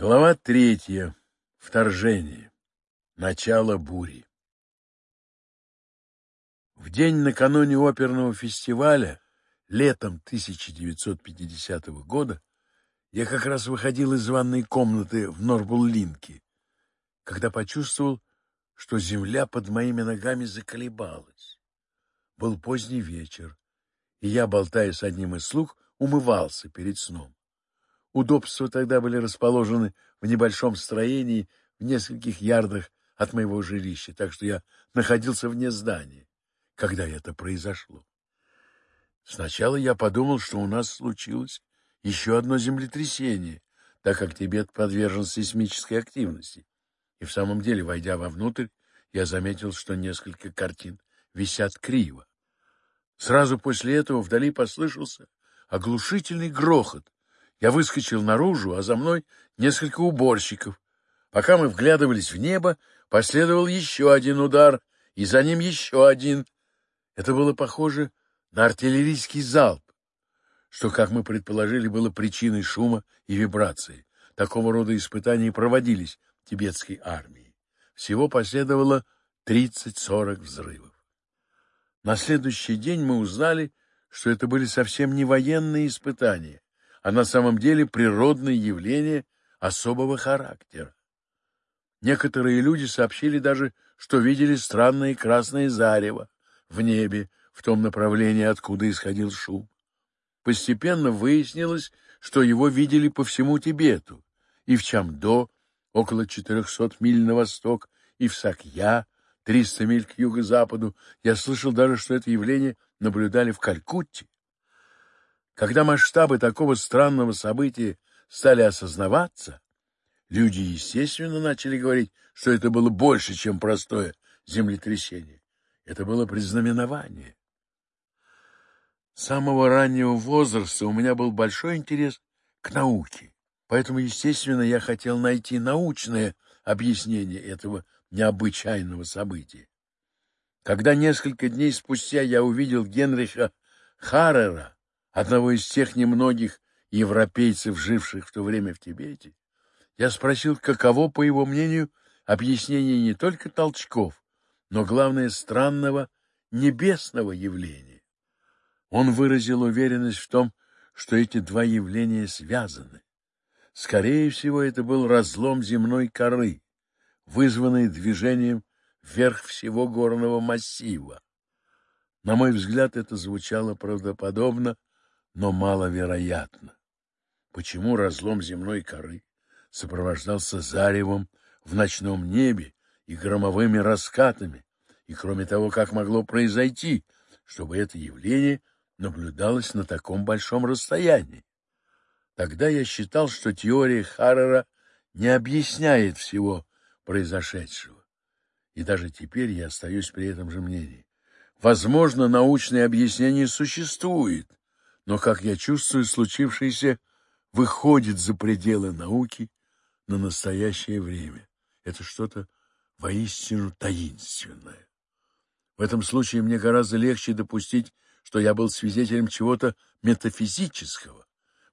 Глава третья. Вторжение. Начало бури. В день накануне оперного фестиваля, летом 1950 года, я как раз выходил из ванной комнаты в Норбуллинке, когда почувствовал, что земля под моими ногами заколебалась. Был поздний вечер, и я, болтая с одним из слуг, умывался перед сном удобства тогда были расположены в небольшом строении в нескольких ярдах от моего жилища, так что я находился вне здания, когда это произошло. Сначала я подумал, что у нас случилось еще одно землетрясение, так как Тибет подвержен сейсмической активности. И в самом деле, войдя вовнутрь, я заметил, что несколько картин висят криво. Сразу после этого вдали послышался оглушительный грохот, я выскочил наружу, а за мной несколько уборщиков. Пока мы вглядывались в небо, последовал еще один удар, и за ним еще один. Это было похоже на артиллерийский залп, что, как мы предположили, было причиной шума и вибрации. Такого рода испытания проводились в тибетской армии. Всего последовало 30-40 взрывов. На следующий день мы узнали, что это были совсем не военные испытания, а на самом деле природное явление особого характера. Некоторые люди сообщили даже, что видели странное красное зарево в небе, в том направлении, откуда исходил шум. Постепенно выяснилось, что его видели по всему Тибету, и в Чамдо, около 400 миль на восток, и в Сакья, 300 миль к юго-западу. Я слышал даже, что это явление наблюдали в Калькутте, когда масштабы такого странного события стали осознаваться, люди, естественно, начали говорить, что это было больше, чем простое землетрясение. Это было признаменование. С самого раннего возраста у меня был большой интерес к науке, поэтому, естественно, я хотел найти научное объяснение этого необычайного события. Когда несколько дней спустя я увидел Генриха Харрера, одного из тех немногих европейцев, живших в то время в Тибете, я спросил, каково, по его мнению, объяснение не только толчков, но, главное, странного небесного явления. Он выразил уверенность в том, что эти два явления связаны. Скорее всего, это был разлом земной коры, вызванный движением вверх всего горного массива. На мой взгляд, это звучало правдоподобно, но маловероятно. Почему разлом земной коры сопровождался заревом в ночном небе и громовыми раскатами, и кроме того, как могло произойти, чтобы это явление наблюдалось на таком большом расстоянии? Тогда я считал, что теория Харрера не объясняет всего произошедшего. И даже теперь я остаюсь при этом же мнении. Возможно, научное объяснение существует, но, как я чувствую, случившееся выходит за пределы науки на настоящее время. Это что-то воистину таинственное. В этом случае мне гораздо легче допустить, что я был свидетелем чего-то метафизического.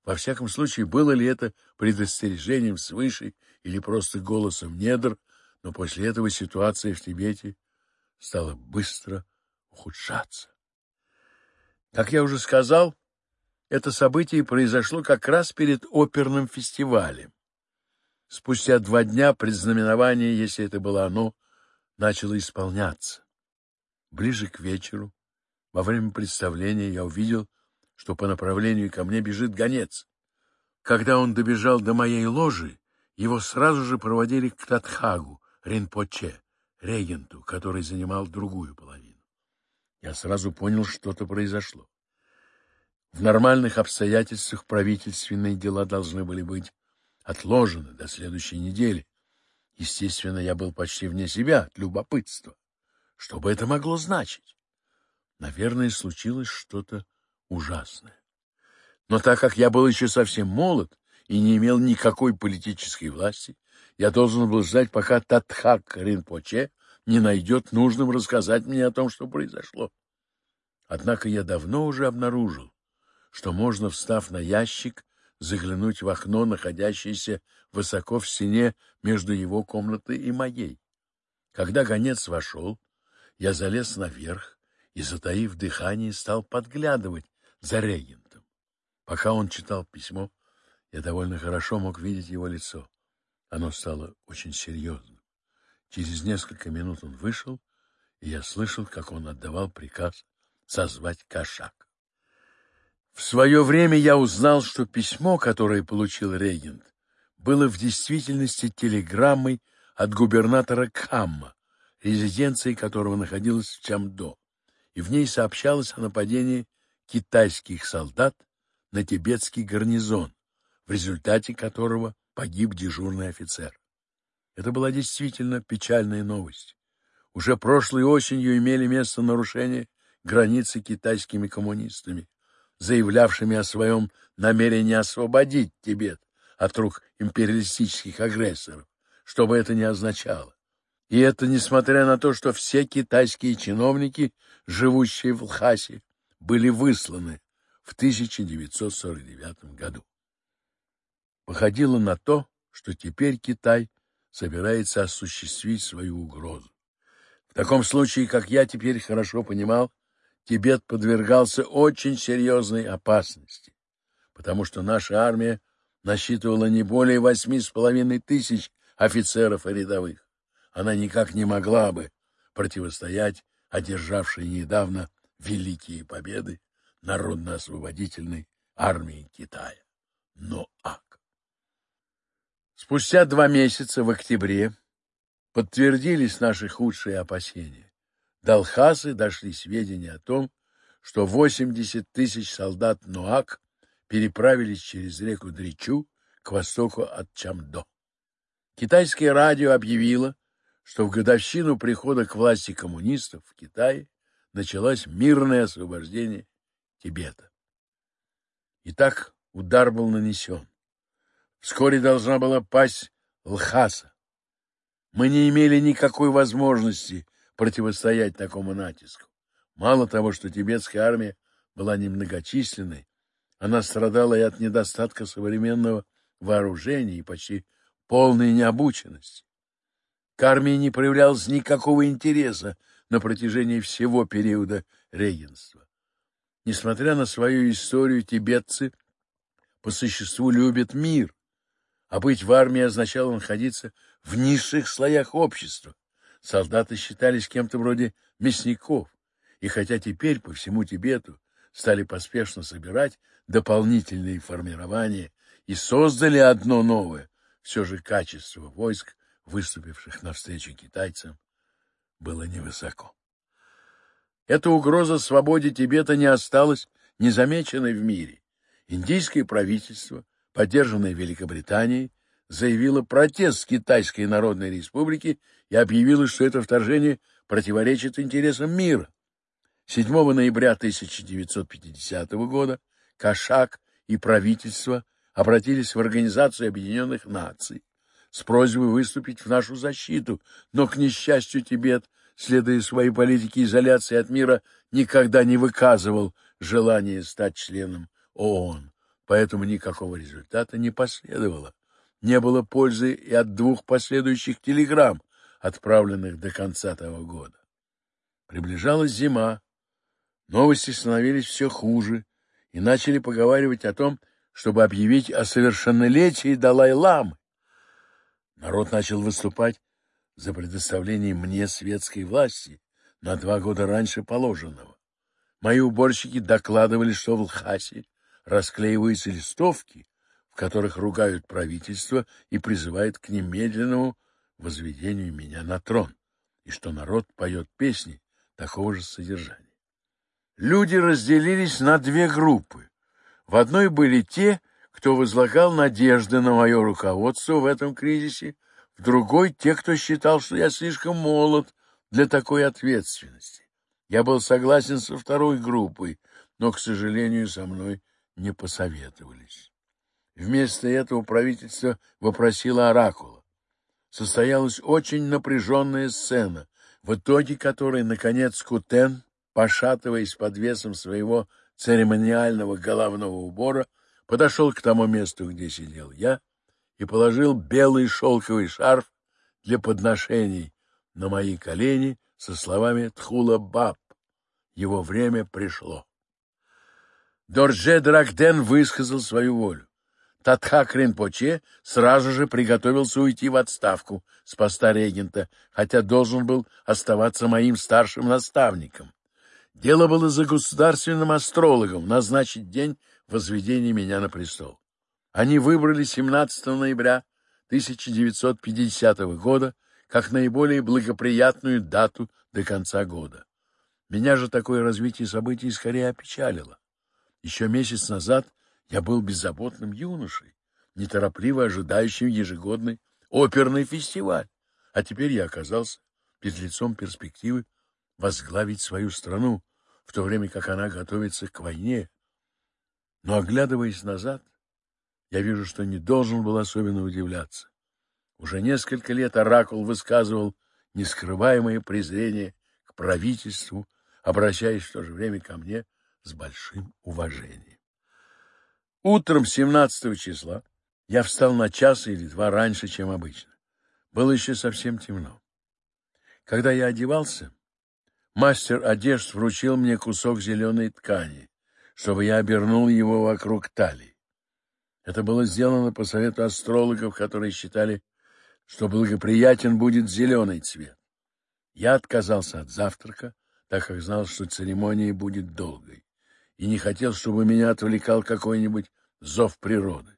Во всяком случае, было ли это предостережением свыше или просто голосом недр, но после этого ситуация в Тибете стала быстро ухудшаться. Как я уже сказал, это событие произошло как раз перед оперным фестивалем. Спустя два дня предзнаменование, если это было оно, начало исполняться. Ближе к вечеру, во время представления, я увидел, что по направлению ко мне бежит гонец. Когда он добежал до моей ложи, его сразу же проводили к Татхагу, Ринпоче, регенту, который занимал другую половину. Я сразу понял, что-то произошло. В нормальных обстоятельствах правительственные дела должны были быть отложены до следующей недели. Естественно, я был почти вне себя от любопытства. Что бы это могло значить? Наверное, случилось что-то ужасное. Но так как я был еще совсем молод и не имел никакой политической власти, я должен был ждать, пока Татхак Ринпоче не найдет нужным рассказать мне о том, что произошло. Однако я давно уже обнаружил, что можно, встав на ящик, заглянуть в окно, находящееся высоко в стене между его комнатой и моей. Когда гонец вошел, я залез наверх и, затаив дыхание, стал подглядывать за регентом. Пока он читал письмо, я довольно хорошо мог видеть его лицо. Оно стало очень серьезным. Через несколько минут он вышел, и я слышал, как он отдавал приказ созвать кошак. В свое время я узнал, что письмо, которое получил регент, было в действительности телеграммой от губернатора Кхамма, резиденции которого находилась в Чамдо, и в ней сообщалось о нападении китайских солдат на тибетский гарнизон, в результате которого погиб дежурный офицер. Это была действительно печальная новость. Уже прошлой осенью имели место нарушения границы китайскими коммунистами, заявлявшими о своем намерении освободить Тибет от рук империалистических агрессоров, что бы это ни означало. И это несмотря на то, что все китайские чиновники, живущие в Лхасе, были высланы в 1949 году. Походило на то, что теперь Китай собирается осуществить свою угрозу. В таком случае, как я теперь хорошо понимал, Тибет подвергался очень серьезной опасности, потому что наша армия насчитывала не более восьми с половиной тысяч офицеров и рядовых. Она никак не могла бы противостоять одержавшей недавно великие победы народно-освободительной армии Китая. Но ак! Спустя два месяца в октябре подтвердились наши худшие опасения. Далхасы дошли сведения о том, что 80 тысяч солдат Нуак переправились через реку Дричу к востоку от Чамдо. Китайское радио объявило, что в годовщину прихода к власти коммунистов в Китае началось мирное освобождение Тибета. Итак, удар был нанесен. Вскоре должна была пасть Лхаса. Мы не имели никакой возможности противостоять такому натиску. Мало того, что тибетская армия была немногочисленной, она страдала и от недостатка современного вооружения и почти полной необученности. К армии не проявлялось никакого интереса на протяжении всего периода регенства. Несмотря на свою историю, тибетцы по существу любят мир, а быть в армии означало находиться в низших слоях общества, Солдаты считались кем-то вроде мясников, и хотя теперь по всему Тибету стали поспешно собирать дополнительные формирования и создали одно новое, все же качество войск, выступивших навстречу китайцам, было невысоко. Эта угроза свободе Тибета не осталась незамеченной в мире. Индийское правительство, поддержанное Великобританией, заявило протест Китайской Народной Республики я объявила, что это вторжение противоречит интересам мира. 7 ноября 1950 года Кошак и правительство обратились в Организацию Объединенных Наций с просьбой выступить в нашу защиту, но, к несчастью, Тибет, следуя своей политике изоляции от мира, никогда не выказывал желания стать членом ООН, поэтому никакого результата не последовало. Не было пользы и от двух последующих телеграмм, отправленных до конца того года. Приближалась зима, новости становились все хуже, и начали поговаривать о том, чтобы объявить о совершеннолетии Далай-ламы. Народ начал выступать за предоставление мне светской власти на два года раньше положенного. Мои уборщики докладывали, что в Лхасе расклеиваются листовки, в которых ругают правительство и призывают к немедленному возведению меня на трон, и что народ поет песни такого же содержания. Люди разделились на две группы. В одной были те, кто возлагал надежды на мое руководство в этом кризисе, в другой — те, кто считал, что я слишком молод для такой ответственности. Я был согласен со второй группой, но, к сожалению, со мной не посоветовались. Вместо этого правительство вопросило оракула состоялась очень напряженная сцена, в итоге которой, наконец, Кутен, пошатываясь под весом своего церемониального головного убора, подошел к тому месту, где сидел я, и положил белый шелковый шарф для подношений на мои колени со словами «Тхула-баб». Его время пришло. Дорже Драгден высказал свою волю. Татхакрин Поче сразу же приготовился уйти в отставку с поста регента, хотя должен был оставаться моим старшим наставником. Дело было за государственным астрологом назначить день возведения меня на престол. Они выбрали 17 ноября 1950 года как наиболее благоприятную дату до конца года. Меня же такое развитие событий скорее опечалило. Еще месяц назад я был беззаботным юношей, неторопливо ожидающим ежегодный оперный фестиваль. А теперь я оказался перед лицом перспективы возглавить свою страну, в то время как она готовится к войне. Но, оглядываясь назад, я вижу, что не должен был особенно удивляться. Уже несколько лет Оракул высказывал нескрываемое презрение к правительству, обращаясь в то же время ко мне с большим уважением. Утром 17 числа я встал на час или два раньше, чем обычно. Было еще совсем темно. Когда я одевался, мастер одежд вручил мне кусок зеленой ткани, чтобы я обернул его вокруг талии. Это было сделано по совету астрологов, которые считали, что благоприятен будет зеленый цвет. Я отказался от завтрака, так как знал, что церемония будет долгой и не хотел, чтобы меня отвлекал какой-нибудь зов природы.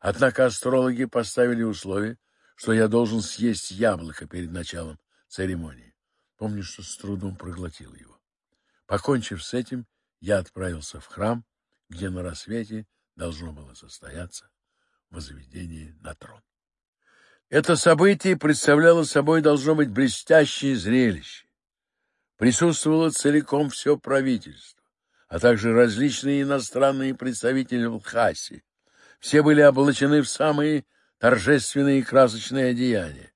Однако астрологи поставили условие, что я должен съесть яблоко перед началом церемонии. Помню, что с трудом проглотил его. Покончив с этим, я отправился в храм, где на рассвете должно было состояться возведение на трон. Это событие представляло собой, должно быть, блестящее зрелище. Присутствовало целиком все правительство а также различные иностранные представители в Лхасе. Все были облачены в самые торжественные и красочные одеяния.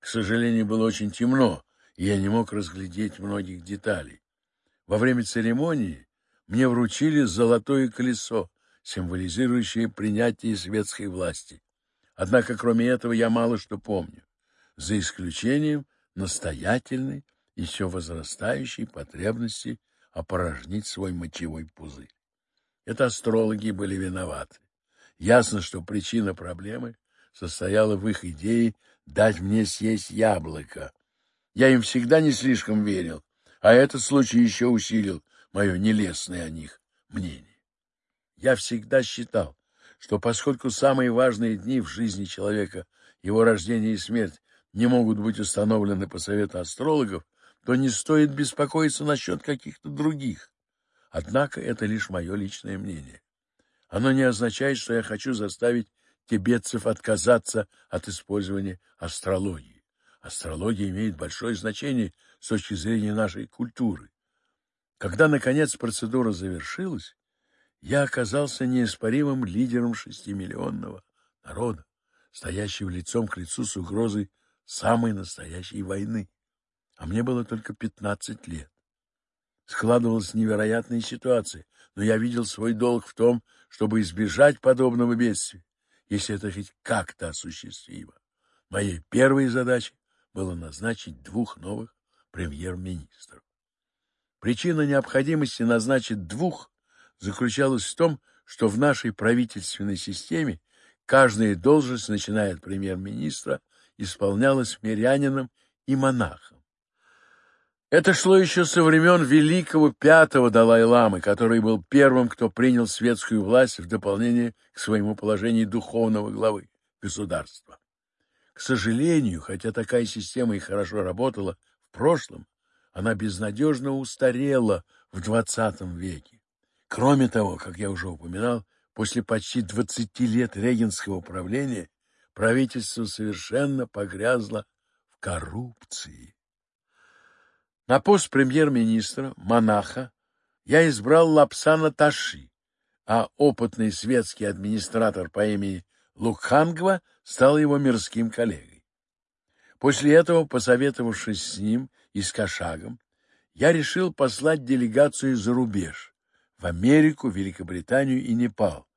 К сожалению, было очень темно, и я не мог разглядеть многих деталей. Во время церемонии мне вручили золотое колесо, символизирующее принятие светской власти. Однако, кроме этого, я мало что помню, за исключением настоятельной и все возрастающей потребности опорожнить свой мочевой пузырь. Это астрологи были виноваты. Ясно, что причина проблемы состояла в их идее дать мне съесть яблоко. Я им всегда не слишком верил, а этот случай еще усилил мое нелестное о них мнение. Я всегда считал, что поскольку самые важные дни в жизни человека, его рождение и смерть, не могут быть установлены по совету астрологов, то не стоит беспокоиться насчет каких-то других. Однако это лишь мое личное мнение. Оно не означает, что я хочу заставить тибетцев отказаться от использования астрологии. Астрология имеет большое значение с точки зрения нашей культуры. Когда, наконец, процедура завершилась, я оказался неиспоримым лидером шестимиллионного народа, стоящего лицом к лицу с угрозой самой настоящей войны. А мне было только пятнадцать лет. Складывалась невероятная ситуация, но я видел свой долг в том, чтобы избежать подобного бедствия, если это хоть как-то осуществимо. Моей первой задачей было назначить двух новых премьер-министров. Причина необходимости назначить двух заключалась в том, что в нашей правительственной системе каждая должность, начиная от премьер-министра, исполнялась мирянином и монахом. Это шло еще со времен великого пятого Далай-ламы, который был первым, кто принял светскую власть в дополнение к своему положению духовного главы государства. К сожалению, хотя такая система и хорошо работала в прошлом, она безнадежно устарела в XX веке. Кроме того, как я уже упоминал, после почти 20 лет регенского правления правительство совершенно погрязло в коррупции. На пост премьер-министра, монаха, я избрал Лапсана Таши, а опытный светский администратор по имени Лукхангва стал его мирским коллегой. После этого, посоветовавшись с ним и с Кашагом, я решил послать делегацию за рубеж, в Америку, Великобританию и Непал,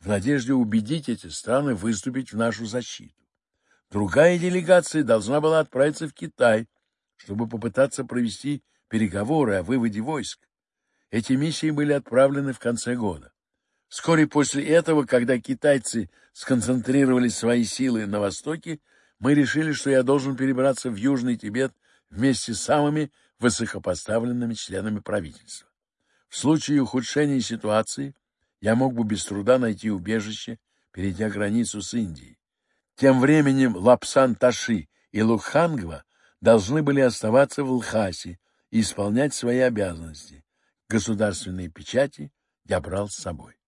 в надежде убедить эти страны выступить в нашу защиту. Другая делегация должна была отправиться в Китай чтобы попытаться провести переговоры о выводе войск. Эти миссии были отправлены в конце года. Вскоре после этого, когда китайцы сконцентрировали свои силы на востоке, мы решили, что я должен перебраться в Южный Тибет вместе с самыми высокопоставленными членами правительства. В случае ухудшения ситуации я мог бы без труда найти убежище, перейдя границу с Индией. Тем временем Лапсан Таши и Лухангва должны были оставаться в Лхасе и исполнять свои обязанности. Государственные печати я брал с собой.